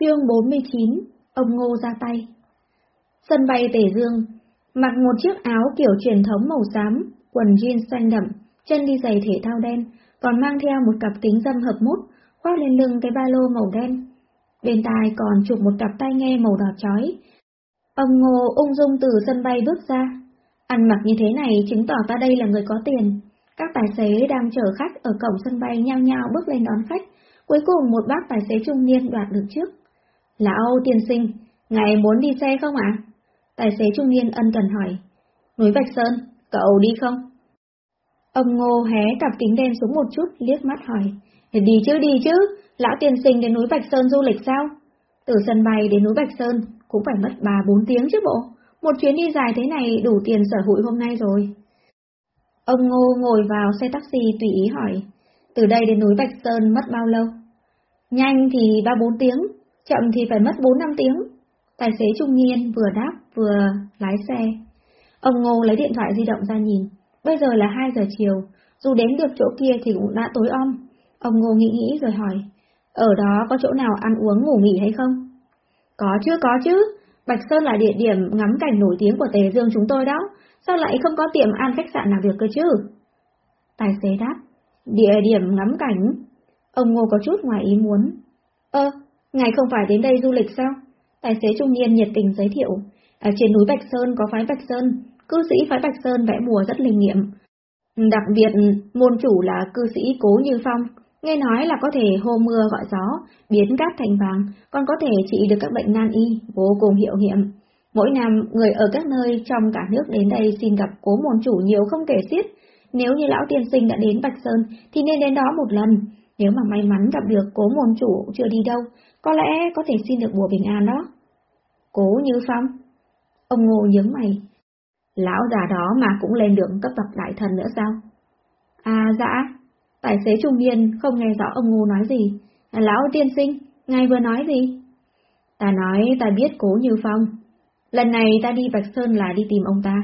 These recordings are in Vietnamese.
Chương 49 Ông Ngô ra tay Sân bay Tể Dương Mặc một chiếc áo kiểu truyền thống màu xám, quần jean xanh đậm, chân đi giày thể thao đen, còn mang theo một cặp kính dâm hợp mút, khoác lên lưng cái ba lô màu đen. Bên tai còn chụp một cặp tai nghe màu đỏ chói. Ông Ngô ung dung từ sân bay bước ra. Ăn mặc như thế này chứng tỏ ta đây là người có tiền. Các tài xế đang chở khách ở cổng sân bay nhao nhao bước lên đón khách. Cuối cùng một bác tài xế trung niên đoạt được trước. Lão tiên sinh, ngài muốn đi xe không ạ? Tài xế trung niên ân cần hỏi. Núi Bạch Sơn, cậu đi không? Ông Ngô hé cặp kính đen xuống một chút, liếc mắt hỏi. Đi chứ đi chứ, lão tiên sinh đến núi Bạch Sơn du lịch sao? Từ sân bay đến núi Bạch Sơn cũng phải mất 3-4 tiếng chứ bộ. Một chuyến đi dài thế này đủ tiền sở hụi hôm nay rồi. Ông Ngô ngồi vào xe taxi tùy ý hỏi. Từ đây đến núi Bạch Sơn mất bao lâu? Nhanh thì 3-4 tiếng, chậm thì phải mất 4-5 tiếng. Tài xế trung niên vừa đáp vừa lái xe. Ông Ngô lấy điện thoại di động ra nhìn. Bây giờ là 2 giờ chiều, dù đến được chỗ kia thì cũng đã tối om. Ông Ngô nghĩ nghĩ rồi hỏi, ở đó có chỗ nào ăn uống ngủ nghỉ hay không? Có chứ, có chứ. Bạch Sơn là địa điểm ngắm cảnh nổi tiếng của Tề Dương chúng tôi đó. Sao lại không có tiệm ăn khách sạn nào được cơ chứ? Tài xế đáp, địa điểm ngắm cảnh. Ông Ngô có chút ngoài ý muốn. Ơ, ngài không phải đến đây du lịch sao? Tài xế trung niên nhiệt tình giới thiệu. Ở trên núi Bạch Sơn có phái Bạch Sơn, cư sĩ phái Bạch Sơn vẽ mùa rất linh nghiệm. Đặc biệt, môn chủ là cư sĩ Cố Như Phong, nghe nói là có thể hô mưa gọi gió, biến cát thành vàng, còn có thể trị được các bệnh nan y, vô cùng hiệu nghiệm. Mỗi năm, người ở các nơi trong cả nước đến đây xin gặp cố môn chủ nhiều không kể xiết. Nếu như lão tiên sinh đã đến Bạch Sơn, thì nên đến đó một lần. Nếu mà may mắn gặp được cố môn chủ chưa đi đâu, có lẽ có thể xin được bùa bình an đó. Cố Như Phong. Ông Ngô nhướng mày. Lão già đó mà cũng lên được cấp bậc đại thần nữa sao? À dạ. Tài xế trung niên không nghe rõ ông Ngô nói gì. À, lão tiên sinh, ngài vừa nói gì? Ta nói ta biết Cố Như Phong. Lần này ta đi Bạch Sơn là đi tìm ông ta,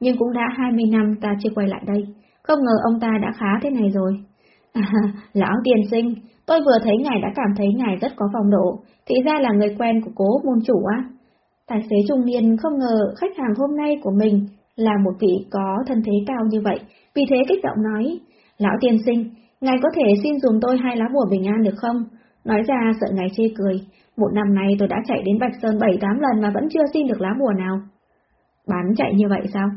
nhưng cũng đã 20 năm ta chưa quay lại đây. Không ngờ ông ta đã khá thế này rồi. À, lão tiên sinh, tôi vừa thấy ngài đã cảm thấy ngài rất có phong độ, thì ra là người quen của cố môn chủ á. Tài xế trung niên không ngờ khách hàng hôm nay của mình là một vị có thân thế cao như vậy, vì thế kích động nói, Lão tiên sinh, ngài có thể xin dùng tôi hai lá bùa bình an được không? Nói ra sợ ngài chê cười, một năm nay tôi đã chạy đến Bạch Sơn bảy tám lần mà vẫn chưa xin được lá bùa nào. Bán chạy như vậy sao?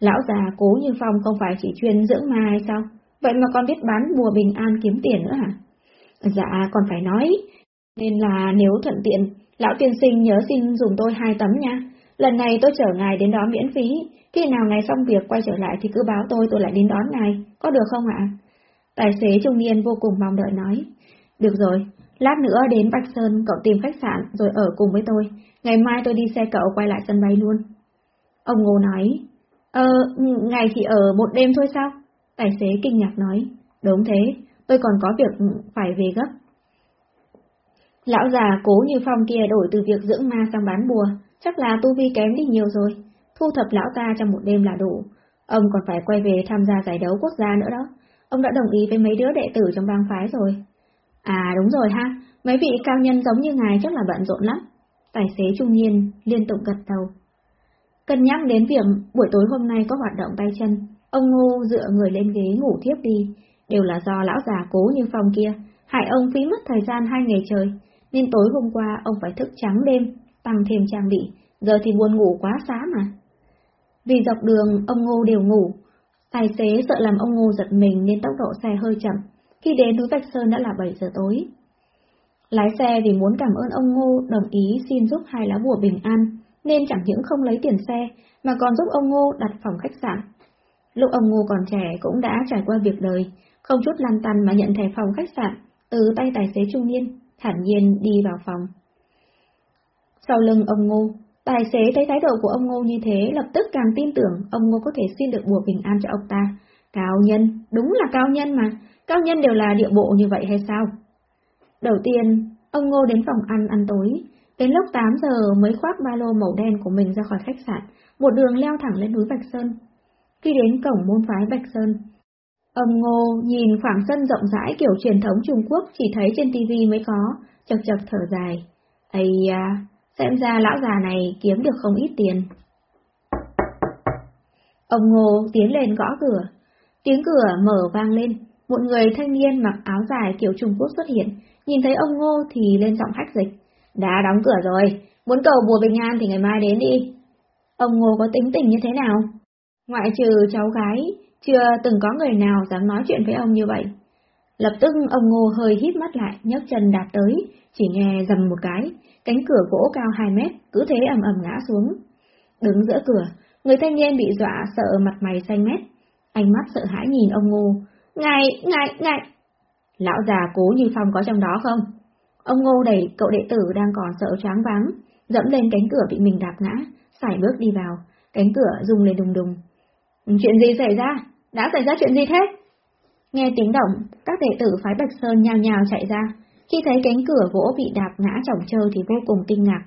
Lão già cố như Phong không phải chỉ chuyên dưỡng ma hay sao? Vậy mà còn biết bán bùa bình an kiếm tiền nữa hả? Dạ, còn phải nói. Nên là nếu thuận tiện, lão tiên sinh nhớ xin dùng tôi hai tấm nha. Lần này tôi chở ngài đến đó miễn phí, khi nào ngài xong việc quay trở lại thì cứ báo tôi tôi lại đến đón ngài, có được không ạ? Tài xế trung niên vô cùng mong đợi nói. Được rồi, lát nữa đến Bạch Sơn cậu tìm khách sạn rồi ở cùng với tôi, ngày mai tôi đi xe cậu quay lại sân bay luôn. Ông Ngô nói, Ờ, ngài chỉ ở một đêm thôi sao? Tài xế kinh ngạc nói, đúng thế, tôi còn có việc phải về gấp. Lão già cố như phong kia đổi từ việc dưỡng ma sang bán bùa, chắc là tu vi kém đi nhiều rồi, thu thập lão ta trong một đêm là đủ. Ông còn phải quay về tham gia giải đấu quốc gia nữa đó. Ông đã đồng ý với mấy đứa đệ tử trong bang phái rồi. À đúng rồi ha, mấy vị cao nhân giống như ngài chắc là bận rộn lắm. Tài xế trung niên liên tục gật đầu. Cân nhắc đến việc buổi tối hôm nay có hoạt động tay chân, ông Ngô dựa người lên ghế ngủ thiếp đi, đều là do lão già cố như phong kia, hại ông phí mất thời gian hai ngày trời, nên tối hôm qua ông phải thức trắng đêm, tăng thêm trang bị, giờ thì buồn ngủ quá xá mà. Vì dọc đường ông Ngô đều ngủ, tài xế sợ làm ông Ngô giật mình nên tốc độ xe hơi chậm, khi đến núi Bạch Sơn đã là 7 giờ tối. Lái xe vì muốn cảm ơn ông Ngô đồng ý xin giúp hai lá bùa bình an, nên chẳng những không lấy tiền xe, mà còn giúp ông Ngô đặt phòng khách sạn. Lúc ông Ngô còn trẻ cũng đã trải qua việc đời, không chút lăn tăn mà nhận thẻ phòng khách sạn từ tay tài xế trung niên, thản nhiên đi vào phòng. Sau lưng ông Ngô, tài xế thấy thái độ của ông Ngô như thế lập tức càng tin tưởng ông Ngô có thể xin được bùa bình an cho ông ta. Cao nhân, đúng là cao nhân mà, cao nhân đều là địa bộ như vậy hay sao? Đầu tiên, ông Ngô đến phòng ăn ăn tối, đến lúc 8 giờ mới khoác ba lô màu đen của mình ra khỏi khách sạn, một đường leo thẳng lên núi Bạch Sơn. Khi đến cổng môn phái Bạch Sơn, ông Ngô nhìn khoảng sân rộng rãi kiểu truyền thống Trung Quốc chỉ thấy trên tivi mới có, chật chật thở dài. Ây à, xem ra lão già này kiếm được không ít tiền. Ông Ngô tiến lên gõ cửa. Tiếng cửa mở vang lên, một người thanh niên mặc áo dài kiểu Trung Quốc xuất hiện, nhìn thấy ông Ngô thì lên giọng hách dịch. Đã đóng cửa rồi, muốn cầu bùa bình an thì ngày mai đến đi. Ông Ngô có tính tình như thế nào? Ngoại trừ cháu gái, chưa từng có người nào dám nói chuyện với ông như vậy. Lập tức ông Ngô hơi hít mắt lại, nhấc chân đạp tới, chỉ nghe dầm một cái, cánh cửa gỗ cao 2 mét, cứ thế ầm ầm ngã xuống. Đứng giữa cửa, người thanh niên bị dọa sợ mặt mày xanh mét, ánh mắt sợ hãi nhìn ông Ngô. Ngài, ngài, ngài! Lão già cố như phong có trong đó không? Ông Ngô đẩy cậu đệ tử đang còn sợ choáng váng, dẫm lên cánh cửa bị mình đạp ngã, xài bước đi vào, cánh cửa rung lên đùng đùng. Chuyện gì xảy ra? Đã xảy ra chuyện gì thế? Nghe tiếng động, các đệ tử phái Bạch Sơn nhào nhào chạy ra, khi thấy cánh cửa gỗ bị đạp ngã chỏng trơ thì vô cùng kinh ngạc.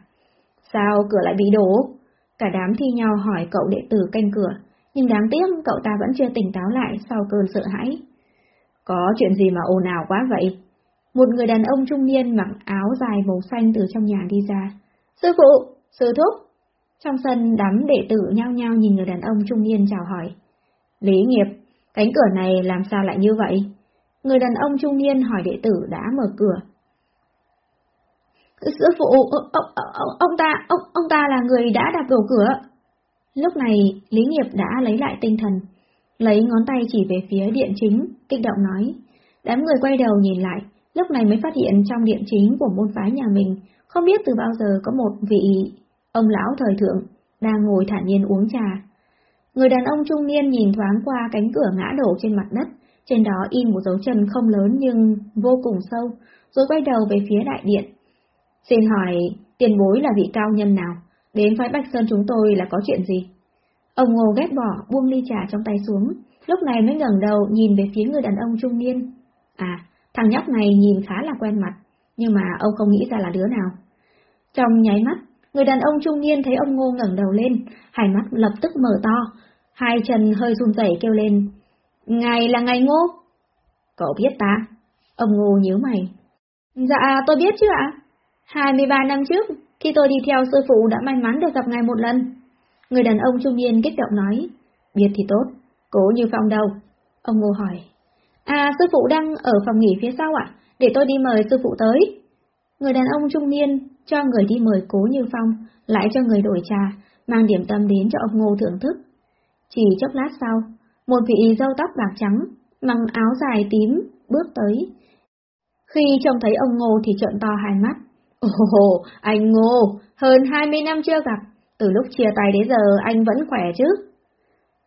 Sao cửa lại bị đổ? Cả đám thi nhau hỏi cậu đệ tử canh cửa, nhưng đáng tiếc cậu ta vẫn chưa tỉnh táo lại sau cơn sợ hãi. Có chuyện gì mà ồn ào quá vậy? Một người đàn ông trung niên mặc áo dài màu xanh từ trong nhà đi ra. Sư phụ, sư thúc. Trong sân đám đệ tử nhao nhao nhìn người đàn ông trung niên chào hỏi. Lý nghiệp, cánh cửa này làm sao lại như vậy? Người đàn ông trung niên hỏi đệ tử đã mở cửa. Sư phụ, ông, ông, ông ta, ông, ông ta là người đã đạp đổ cửa. Lúc này, Lý Nghiệp đã lấy lại tinh thần, lấy ngón tay chỉ về phía điện chính, kích động nói. Đám người quay đầu nhìn lại, lúc này mới phát hiện trong điện chính của môn phái nhà mình, không biết từ bao giờ có một vị ông lão thời thượng đang ngồi thản nhiên uống trà. Người đàn ông trung niên nhìn thoáng qua cánh cửa ngã đổ trên mặt đất, trên đó in một dấu chân không lớn nhưng vô cùng sâu, rồi quay đầu về phía đại điện. Xin hỏi, tiền bối là vị cao nhân nào? Đến phái Bạch Sơn chúng tôi là có chuyện gì? Ông Ngô ghét bỏ, buông ly trà trong tay xuống, lúc này mới ngẩng đầu nhìn về phía người đàn ông trung niên. À, thằng nhóc này nhìn khá là quen mặt, nhưng mà ông không nghĩ ra là đứa nào. Trong nháy mắt, người đàn ông trung niên thấy ông Ngô ngẩng đầu lên, hai mắt lập tức mở to, hai chân hơi run rẩy kêu lên. Ngài là ngài Ngô? Cậu biết ta? Ông Ngô nhíu mày. Dạ, tôi biết chứ ạ. 23 năm trước, khi tôi đi theo sư phụ đã may mắn được gặp ngài một lần. Người đàn ông trung niên kích động nói, biết thì tốt, cố như phong đâu? Ông Ngô hỏi, à sư phụ đang ở phòng nghỉ phía sau ạ, để tôi đi mời sư phụ tới. Người đàn ông trung niên cho người đi mời cố như phong, lại cho người đổi trà, mang điểm tâm đến cho ông Ngô thưởng thức. Chỉ chốc lát sau, một vị dâu tóc bạc trắng, mặc áo dài tím, bước tới. Khi trông thấy ông Ngô thì trợn to hai mắt. Ồ, anh Ngô, hơn 20 năm chưa gặp, từ lúc chia tay đến giờ anh vẫn khỏe chứ?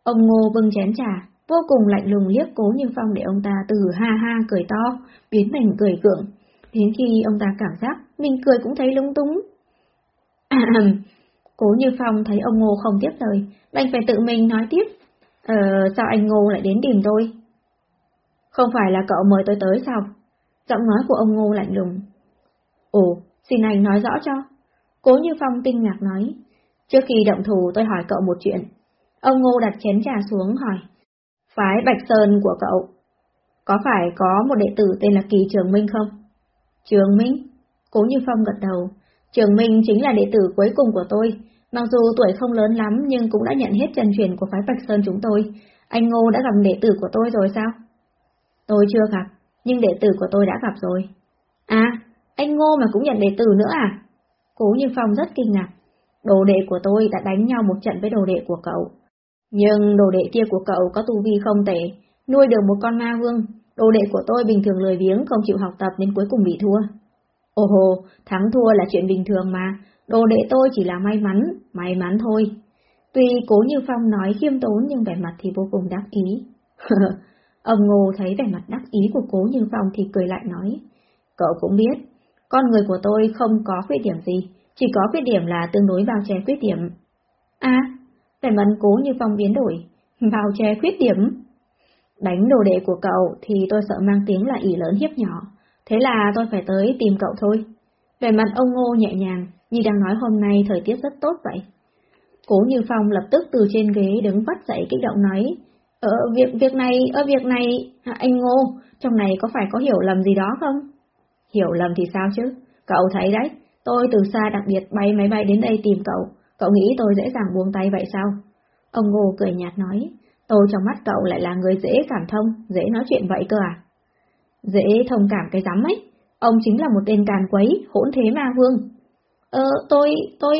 Ông Ngô bưng chén trà, vô cùng lạnh lùng liếc cố như phong để ông ta từ ha ha cười to, biến thành cười cưỡng, đến khi ông ta cảm giác mình cười cũng thấy lung túng cố như phong thấy ông Ngô không tiếp lời, đành phải tự mình nói tiếp. Ờ, sao anh Ngô lại đến tìm tôi? Không phải là cậu mời tôi tới sao? Giọng nói của ông Ngô lạnh lùng. Ồ, xin anh nói rõ cho. Cố Như Phong kinh ngạc nói. Trước khi động thủ tôi hỏi cậu một chuyện. Ông Ngô đặt chén trà xuống hỏi. Phái Bạch Sơn của cậu, có phải có một đệ tử tên là Kỳ Trường Minh không? Trường Minh? Cố Như Phong gật đầu. Trường Minh chính là đệ tử cuối cùng của tôi. Mặc dù tuổi không lớn lắm nhưng cũng đã nhận hết chân truyền của phái Bạch Sơn chúng tôi. Anh Ngô đã gặp đệ tử của tôi rồi sao? Tôi chưa gặp, nhưng đệ tử của tôi đã gặp rồi. À, anh Ngô mà cũng nhận đệ tử nữa à? Cố Như Phong rất kinh ngạc. Đồ đệ của tôi đã đánh nhau một trận với đồ đệ của cậu. Nhưng đồ đệ kia của cậu có tu vi không tệ, nuôi được một con ma vương. Đồ đệ của tôi bình thường lười biếng không chịu học tập nên cuối cùng bị thua. Ồ hồ, thắng thua là chuyện bình thường mà, đồ đệ tôi chỉ là may mắn, may mắn thôi. Tuy Cố Như Phong nói khiêm tốn nhưng vẻ mặt thì vô cùng đắc ý. Ông Ngô thấy vẻ mặt đắc ý của Cố Như Phong thì cười lại nói. Cậu cũng biết, con người của tôi không có khuyết điểm gì, chỉ có khuyết điểm là tương đối bao che khuyết điểm. À, vẻ mặt cố như phong biến đổi, bao che khuyết điểm. Đánh đồ đệ của cậu thì tôi sợ mang tiếng là ỷ lớn hiếp nhỏ, thế là tôi phải tới tìm cậu thôi. Vẻ mặt ông Ngô nhẹ nhàng, như đang nói hôm nay thời tiết rất tốt vậy. Cố Như Phong lập tức từ trên ghế đứng vắt dậy kích động nói, Ở ờ, việc việc này, ở việc này, anh Ngô, trong này có phải có hiểu lầm gì đó không? Hiểu lầm thì sao chứ? Cậu thấy đấy, Tôi từ xa đặc biệt bay máy bay đến đây tìm cậu, cậu nghĩ tôi dễ dàng buông tay vậy sao? Ông Ngô cười nhạt nói, tôi trong mắt cậu lại là người dễ cảm thông, dễ nói chuyện vậy cơ à? Dễ thông cảm cái rắm ấy, ông chính là một tên càn quấy, hỗn thế ma vương. Ờ, tôi, tôi,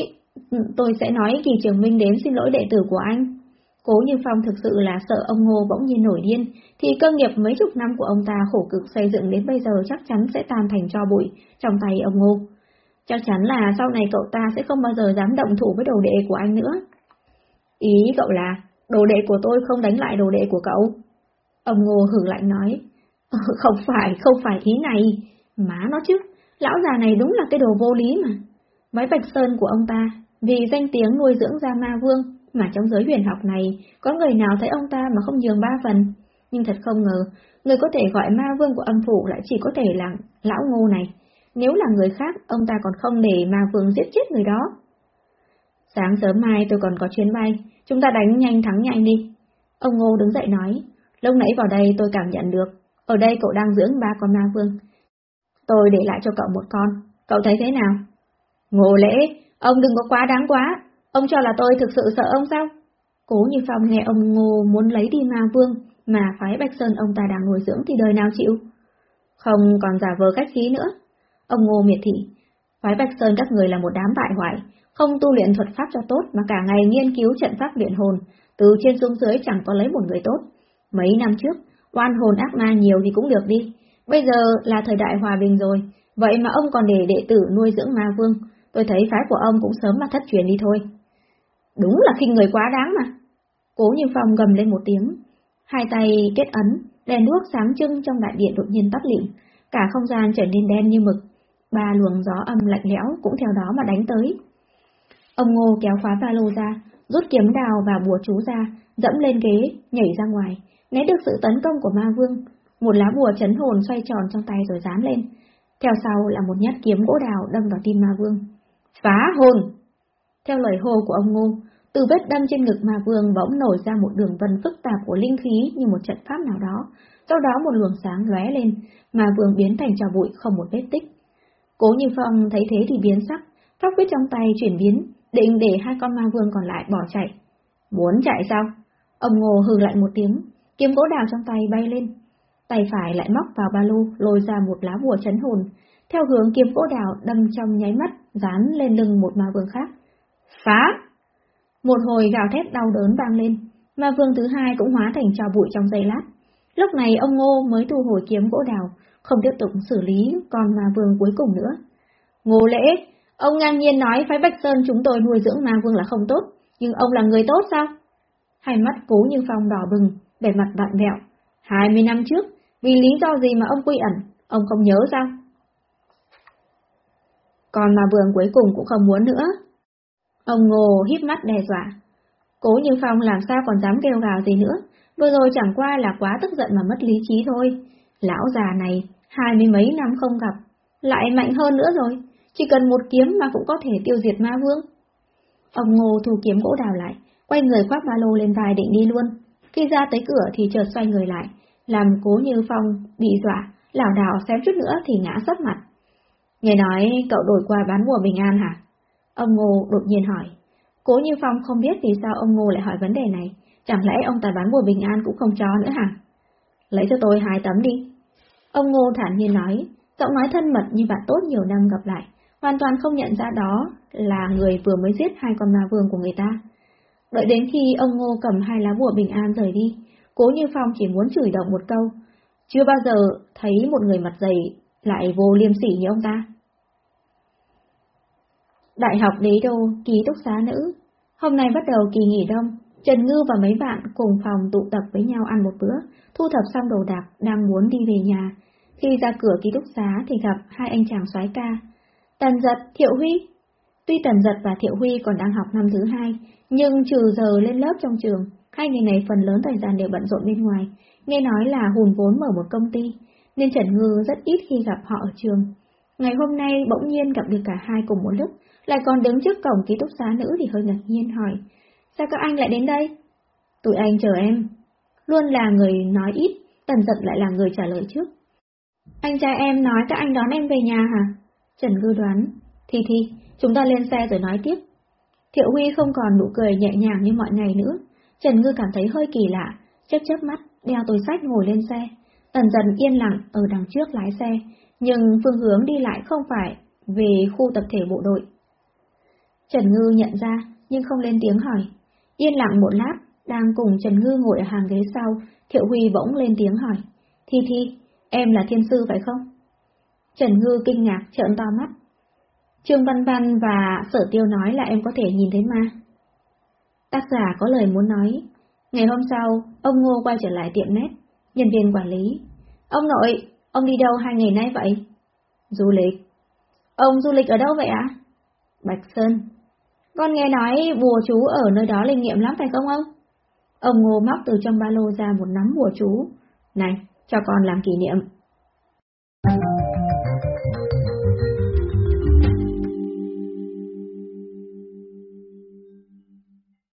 ừ, tôi sẽ nói kỳ trường minh đến xin lỗi đệ tử của anh. Cố Như Phong thực sự là sợ ông Ngô bỗng nhiên nổi điên, thì cơ nghiệp mấy chục năm của ông ta khổ cực xây dựng đến bây giờ chắc chắn sẽ tan thành cho bụi trong tay ông Ngô. Chắc chắn là sau này cậu ta sẽ không bao giờ dám động thủ với đồ đệ của anh nữa. Ý cậu là, đồ đệ của tôi không đánh lại đồ đệ của cậu. Ông Ngô hử lạnh nói, không phải, không phải ý này, má nó chứ, lão già này đúng là cái đồ vô lý mà. Váy bạch sơn của ông ta, vì danh tiếng nuôi dưỡng ra ma vương, mà trong giới huyền học này, có người nào thấy ông ta mà không nhường ba phần. Nhưng thật không ngờ, người có thể gọi ma vương của âm phủ lại chỉ có thể là lão ngô này. Nếu là người khác, ông ta còn không để ma vương giết chết người đó. Sáng sớm mai tôi còn có chuyến bay, chúng ta đánh nhanh thắng nhanh đi. Ông Ngô đứng dậy nói, lúc nãy vào đây tôi cảm nhận được, ở đây cậu đang dưỡng ba con ma vương. Tôi để lại cho cậu một con, cậu thấy thế nào? Ngô lễ, ông đừng có quá đáng quá, ông cho là tôi thực sự sợ ông sao? Cố như Phong nghe ông Ngô muốn lấy đi ma vương, mà phái Bạch Sơn ông ta đang nuôi dưỡng thì đời nào chịu? Không còn giả vờ cách khí nữa. Ông Ngô miệt thị, phái Bạch Sơn các người là một đám bại hoại, không tu luyện thuật pháp cho tốt mà cả ngày nghiên cứu trận pháp luyện hồn, từ trên xuống dưới chẳng có lấy một người tốt. Mấy năm trước, oan hồn ác ma nhiều thì cũng được đi, bây giờ là thời đại hòa bình rồi, vậy mà ông còn để đệ tử nuôi dưỡng ma vương, tôi thấy phái của ông cũng sớm mà thất truyền đi thôi. Đúng là khinh người quá đáng mà. Cố như Phong gầm lên một tiếng, hai tay kết ấn, đèn đuốc sáng trưng trong đại điện đột nhiên tắt lịm, cả không gian trở nên đen như mực, ba luồng gió âm lạnh lẽo cũng theo đó mà đánh tới. Ông Ngô kéo khóa ba lô ra, rút kiếm đào và bùa chú ra, dẫm lên ghế, nhảy ra ngoài, né được sự tấn công của ma vương. Một lá bùa chấn hồn xoay tròn trong tay rồi dán lên. Theo sau là một nhát kiếm gỗ đào đâm vào tim ma vương. Phá hồn! Theo lời hô của ông Ngô, từ vết đâm trên ngực ma vương bỗng nổi ra một đường vân phức tạp của linh khí như một trận pháp nào đó. Sau đó một luồng sáng lóe lên, ma vương biến thành trò bụi không một vết tích. Cố Như Phong thấy thế thì biến sắc, pháp quyết trong tay chuyển biến, định để hai con ma vương còn lại bỏ chạy. Muốn chạy sao? Ông Ngô hừ lại một tiếng, kiếm gỗ đào trong tay bay lên. Tay phải lại móc vào ba lô, lôi ra một lá bùa chấn hồn, theo hướng kiếm gỗ đào đâm trong nháy mắt, dán lên lưng một ma vương khác. Phá! Một hồi gào thét đau đớn vang lên, ma vương thứ hai cũng hóa thành trò bụi trong giây lát. Lúc này ông Ngô mới thu hồi kiếm gỗ đào, không tiếp tục xử lý con ma vương cuối cùng nữa. Ngô lễ, Ông ngang nhiên nói phái Bạch Sơn chúng tôi nuôi dưỡng ma vương là không tốt, nhưng ông là người tốt sao? Hai mắt cố như phong đỏ bừng, vẻ mặt vặn vẹo. Hai mươi năm trước, vì lý do gì mà ông quy ẩn, ông không nhớ sao? Còn mà vườn cuối cùng cũng không muốn nữa. Ông ngồ híp mắt đe dọa. Cố như phong làm sao còn dám kêu gào gì nữa, vừa rồi chẳng qua là quá tức giận mà mất lý trí thôi. Lão già này, hai mươi mấy năm không gặp, lại mạnh hơn nữa rồi chỉ cần một kiếm mà cũng có thể tiêu diệt ma vương. Ông Ngô thu kiếm gỗ đào lại, quay người khoác ba lô lên vai định đi luôn. Khi ra tới cửa thì chợt xoay người lại, làm cố như phong, bị dọa, lảo đảo xém chút nữa thì ngã sấp mặt. Nghe nói cậu đổi qua bán mùa bình an hả? Ông Ngô đột nhiên hỏi. Cố như phong không biết vì sao ông Ngô lại hỏi vấn đề này, chẳng lẽ ông ta bán mùa bình an cũng không cho nữa hả? Lấy cho tôi hai tấm đi. Ông Ngô thản nhiên nói, giọng nói thân mật như bạn tốt nhiều năm gặp lại, hoàn toàn không nhận ra đó là người vừa mới giết hai con ma vương của người ta. Đợi đến khi ông Ngô cầm hai lá bùa bình an rời đi, Cố Như Phong chỉ muốn chửi động một câu, chưa bao giờ thấy một người mặt dày lại vô liêm sỉ như ông ta. Đại học Đế Đô, ký túc xá nữ. Hôm nay bắt đầu kỳ nghỉ đông, Trần Ngư và mấy bạn cùng phòng tụ tập với nhau ăn một bữa, thu thập xong đồ đạc, đang muốn đi về nhà. Khi ra cửa ký túc xá thì gặp hai anh chàng soái ca, Tần giật, Thiệu Huy. Tuy Tần giật và Thiệu Huy còn đang học năm thứ hai, nhưng trừ giờ lên lớp trong trường, hai người này phần lớn thời gian đều bận rộn bên ngoài, nghe nói là hùn vốn mở một công ty, nên Trần Ngư rất ít khi gặp họ ở trường. Ngày hôm nay bỗng nhiên gặp được cả hai cùng một lúc, lại còn đứng trước cổng ký túc xá nữ thì hơi ngạc nhiên hỏi, sao các anh lại đến đây? Tụi anh chờ em. Luôn là người nói ít, Tần giật lại là người trả lời trước. Anh trai em nói các anh đón em về nhà hả? Trần Ngư đoán, Thì thì, chúng ta lên xe rồi nói tiếp. Thiệu Huy không còn nụ cười nhẹ nhàng như mọi ngày nữa. Trần Ngư cảm thấy hơi kỳ lạ, chớp chớp mắt, đeo túi sách ngồi lên xe. Tần dần yên lặng ở đằng trước lái xe, nhưng phương hướng đi lại không phải về khu tập thể bộ đội. Trần Ngư nhận ra, nhưng không lên tiếng hỏi. Yên lặng một lát, đang cùng Trần Ngư ngồi ở hàng ghế sau, Thiệu Huy bỗng lên tiếng hỏi. Thi Thi, em là thiên sư phải không? Trần Ngư kinh ngạc trợn to mắt. Trương Văn Văn và Sở Tiêu nói là em có thể nhìn thấy ma. Tác giả có lời muốn nói. Ngày hôm sau, ông Ngô quay trở lại tiệm nét, nhân viên quản lý. Ông nội, ông đi đâu hai ngày nay vậy? Du lịch. Ông du lịch ở đâu vậy ạ? Bạch Sơn. Con nghe nói bùa chú ở nơi đó linh nghiệm lắm phải không ông? Ông Ngô móc từ trong ba lô ra một nắm bùa chú. Này, cho con làm kỷ niệm.